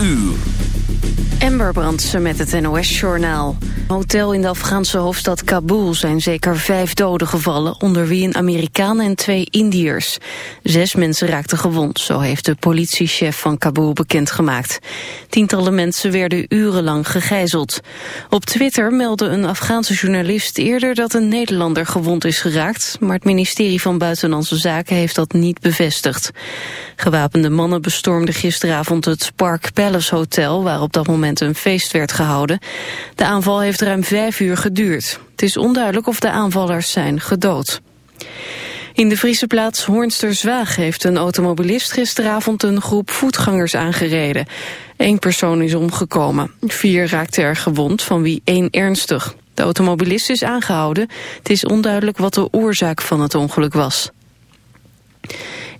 uur. Amber Brandsen met het NOS-journaal. Hotel in de Afghaanse hoofdstad Kabul zijn zeker vijf doden gevallen... onder wie een Amerikaan en twee Indiërs. Zes mensen raakten gewond, zo heeft de politiechef van Kabul bekendgemaakt. Tientallen mensen werden urenlang gegijzeld. Op Twitter meldde een Afghaanse journalist eerder... dat een Nederlander gewond is geraakt... maar het ministerie van Buitenlandse Zaken heeft dat niet bevestigd. Gewapende mannen bestormden gisteravond het Park Palace Hotel... waar op dat moment een feest werd gehouden. De aanval heeft ruim vijf uur geduurd. Het is onduidelijk of de aanvallers zijn gedood. In de Friese plaats Hoornsterzwaag heeft een automobilist gisteravond een groep voetgangers aangereden. Eén persoon is omgekomen. Vier raakten er gewond, van wie één ernstig. De automobilist is aangehouden. Het is onduidelijk wat de oorzaak van het ongeluk was.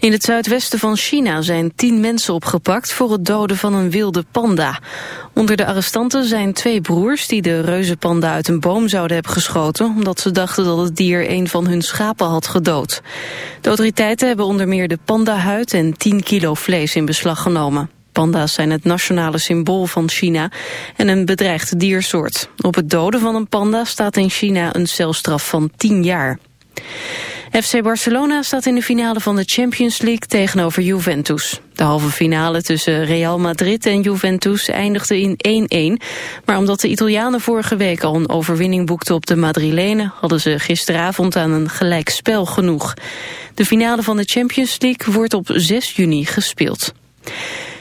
In het zuidwesten van China zijn tien mensen opgepakt voor het doden van een wilde panda. Onder de arrestanten zijn twee broers die de reuzenpanda uit een boom zouden hebben geschoten... omdat ze dachten dat het dier een van hun schapen had gedood. De autoriteiten hebben onder meer de pandahuid en 10 kilo vlees in beslag genomen. Panda's zijn het nationale symbool van China en een bedreigde diersoort. Op het doden van een panda staat in China een celstraf van 10 jaar. FC Barcelona staat in de finale van de Champions League tegenover Juventus. De halve finale tussen Real Madrid en Juventus eindigde in 1-1. Maar omdat de Italianen vorige week al een overwinning boekten op de Madrilenen... hadden ze gisteravond aan een gelijk spel genoeg. De finale van de Champions League wordt op 6 juni gespeeld.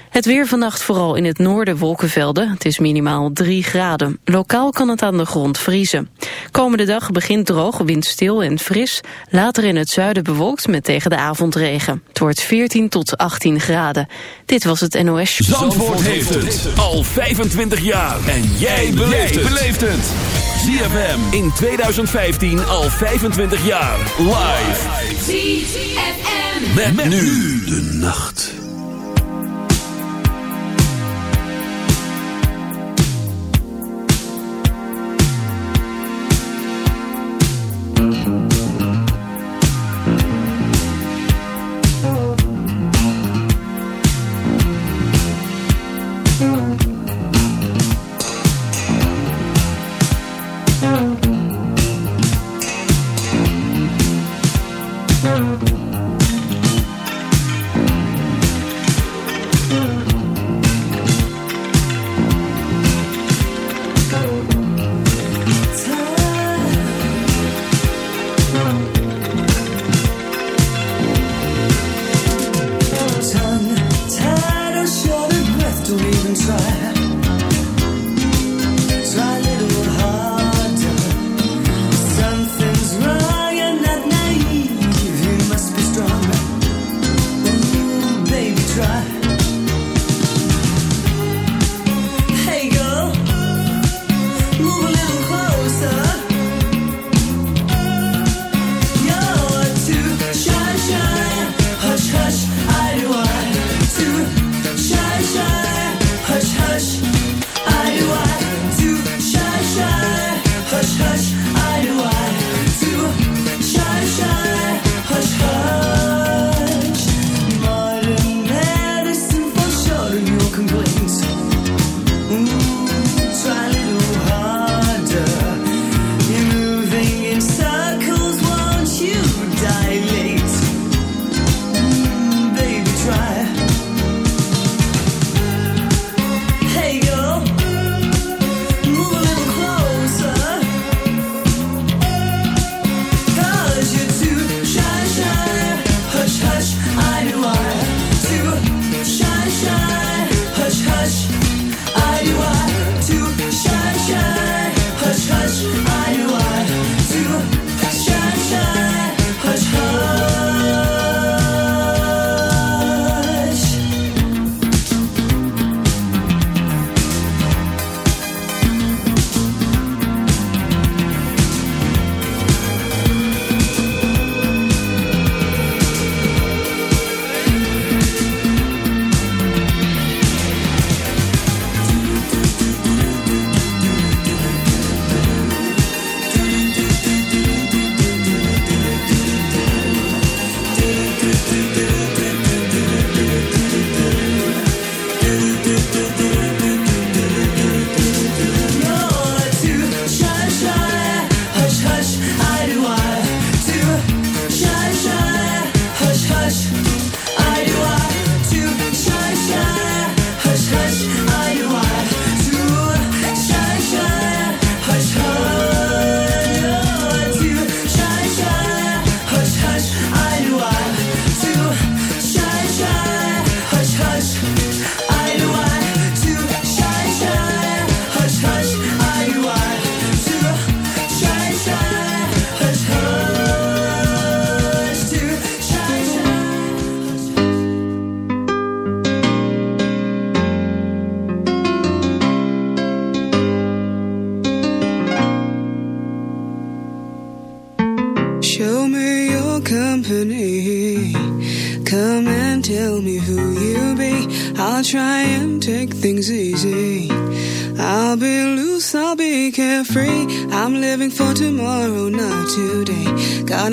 Het weer vannacht vooral in het noorden wolkenvelden. Het is minimaal 3 graden. Lokaal kan het aan de grond vriezen. Komende dag begint droog, windstil en fris. Later in het zuiden bewolkt met tegen de avond regen. Het wordt 14 tot 18 graden. Dit was het NOS. Zandvoort, Zandvoort heeft het al 25 jaar. En jij beleeft het. ZFM in 2015 al 25 jaar. Live. ZFM. met nu de nacht. Ooh.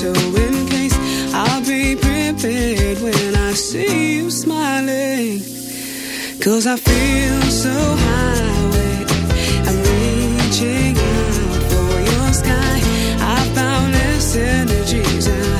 so in case I'll be prepared when I see you smiling. Cause I feel so high, wait, I'm reaching out for your sky. I found this energies and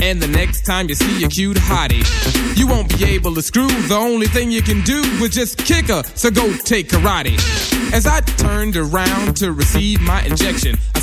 And the next time you see a cute hottie, you won't be able to screw. The only thing you can do is just kick her, so go take karate. As I turned around to receive my injection,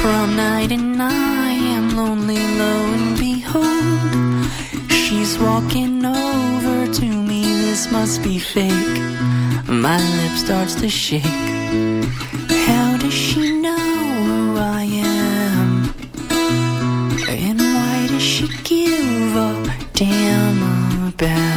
prom night and I am lonely, lo and behold, she's walking over to me. This must be fake. My lip starts to shake. How does she know who I am? And why does she give a damn about?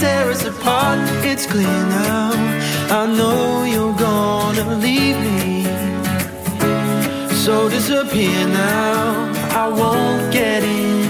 tear us apart. It's clear now. I know you're gonna leave me. So disappear now. I won't get in.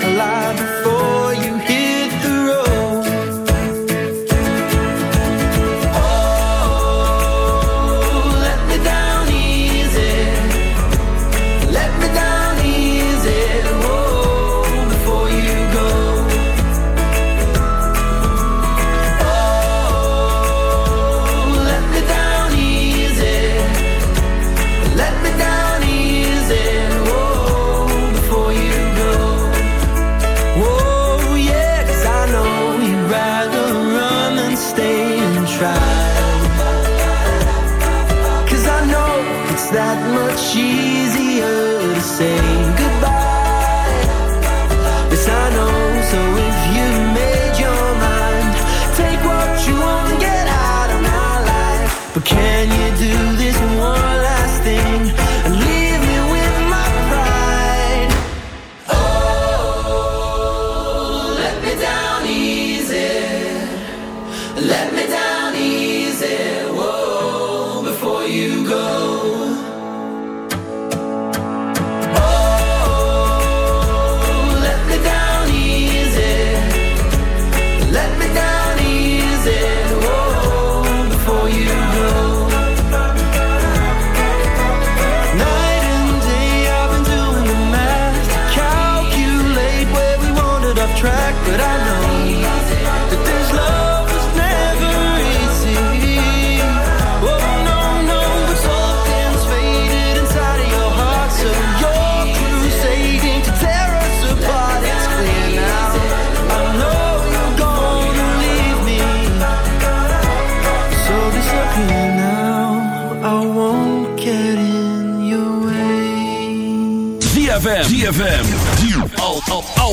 But can you do this?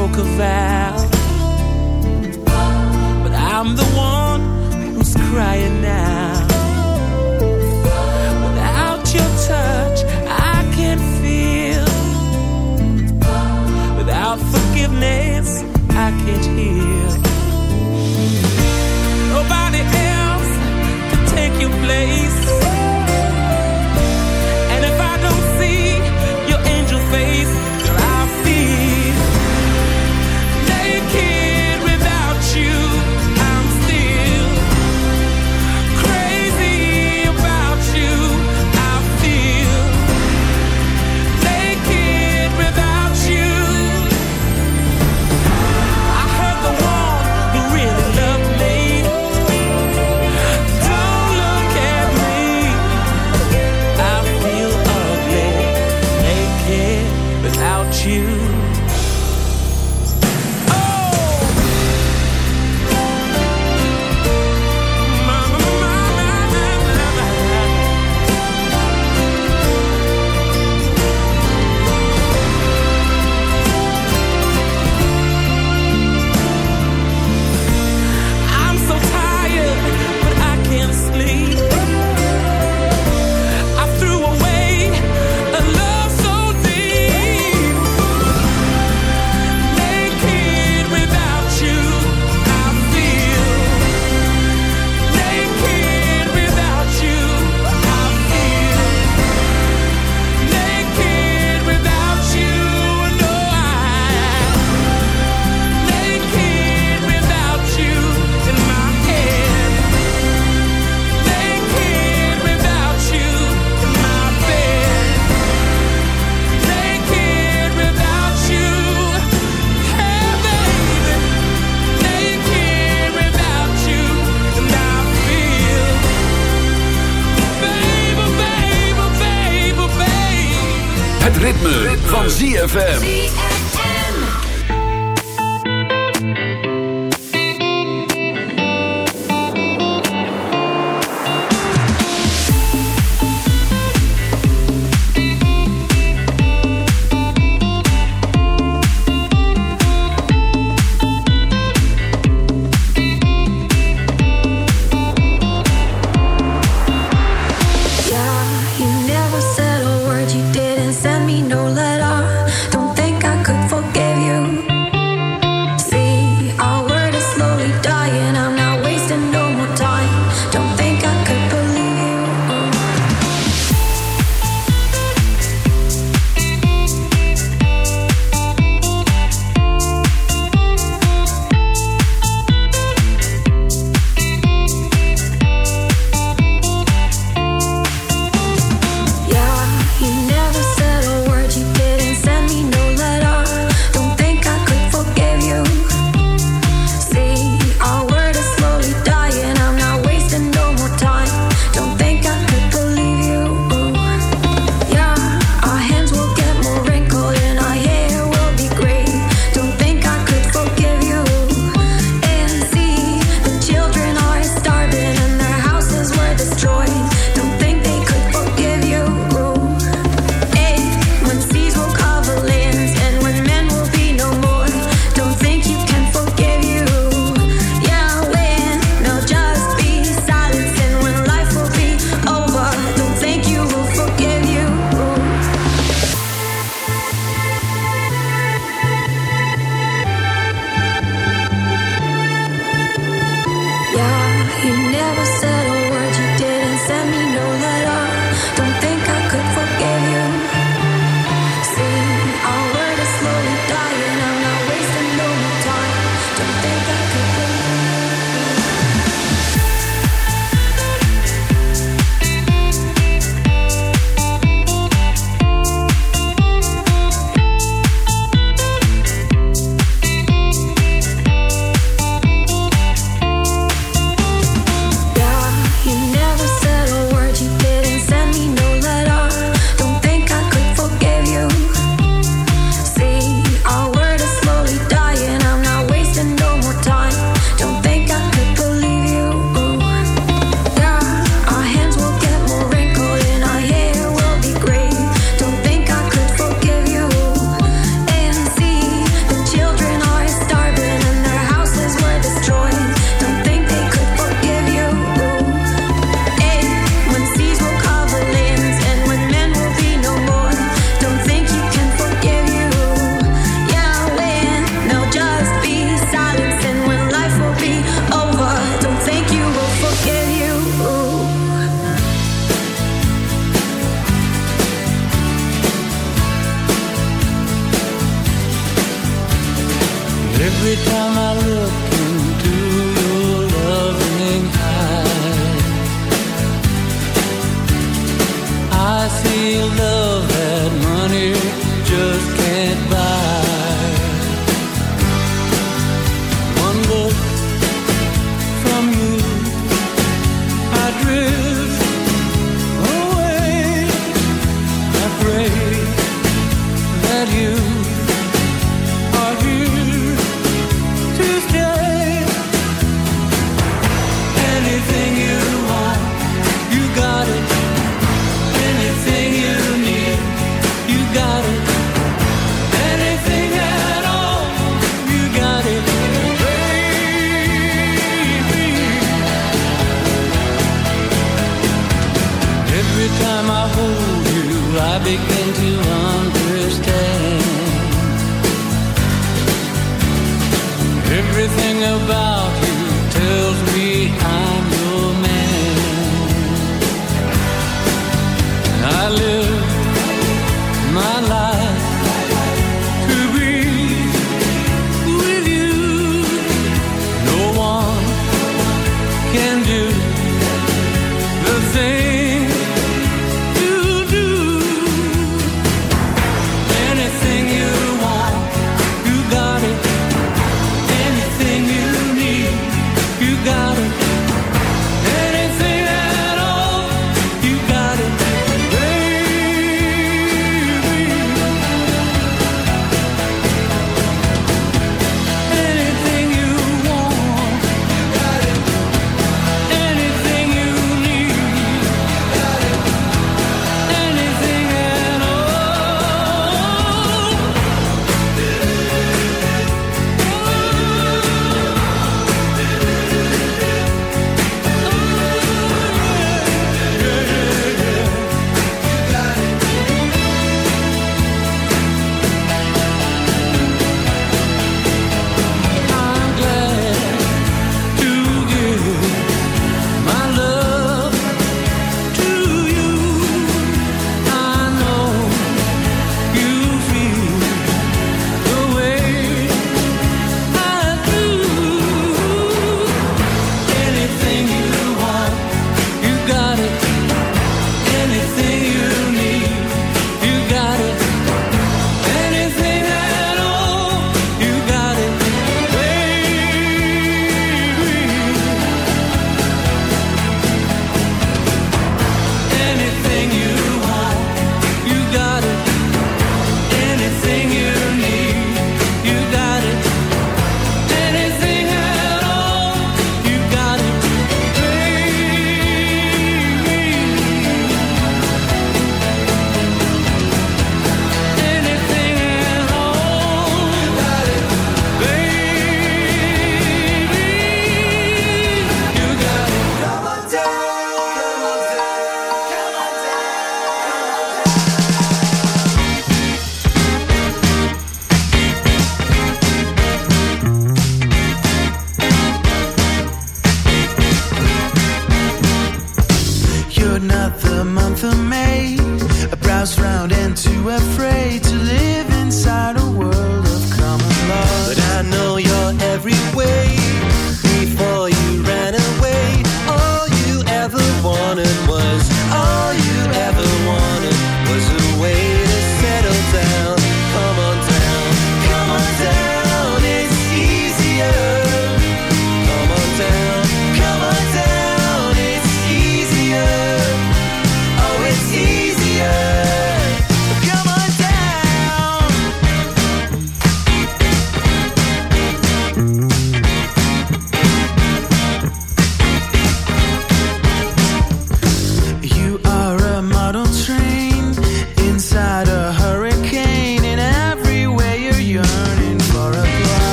broke a vow. But I'm the one who's crying ZFM.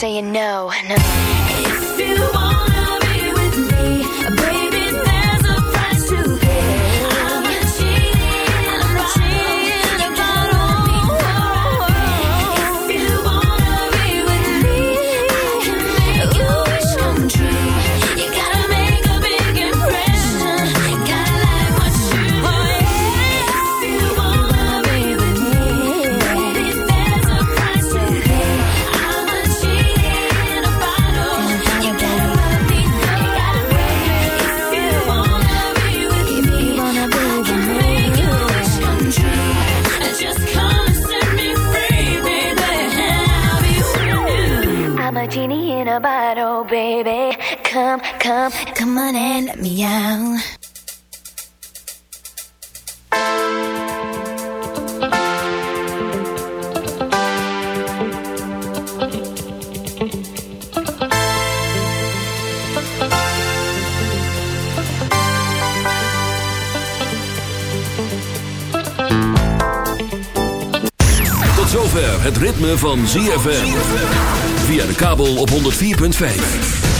saying no, no. up. Come on and let me out. Tot zover het ritme van ZFM. Via de kabel op 104.5.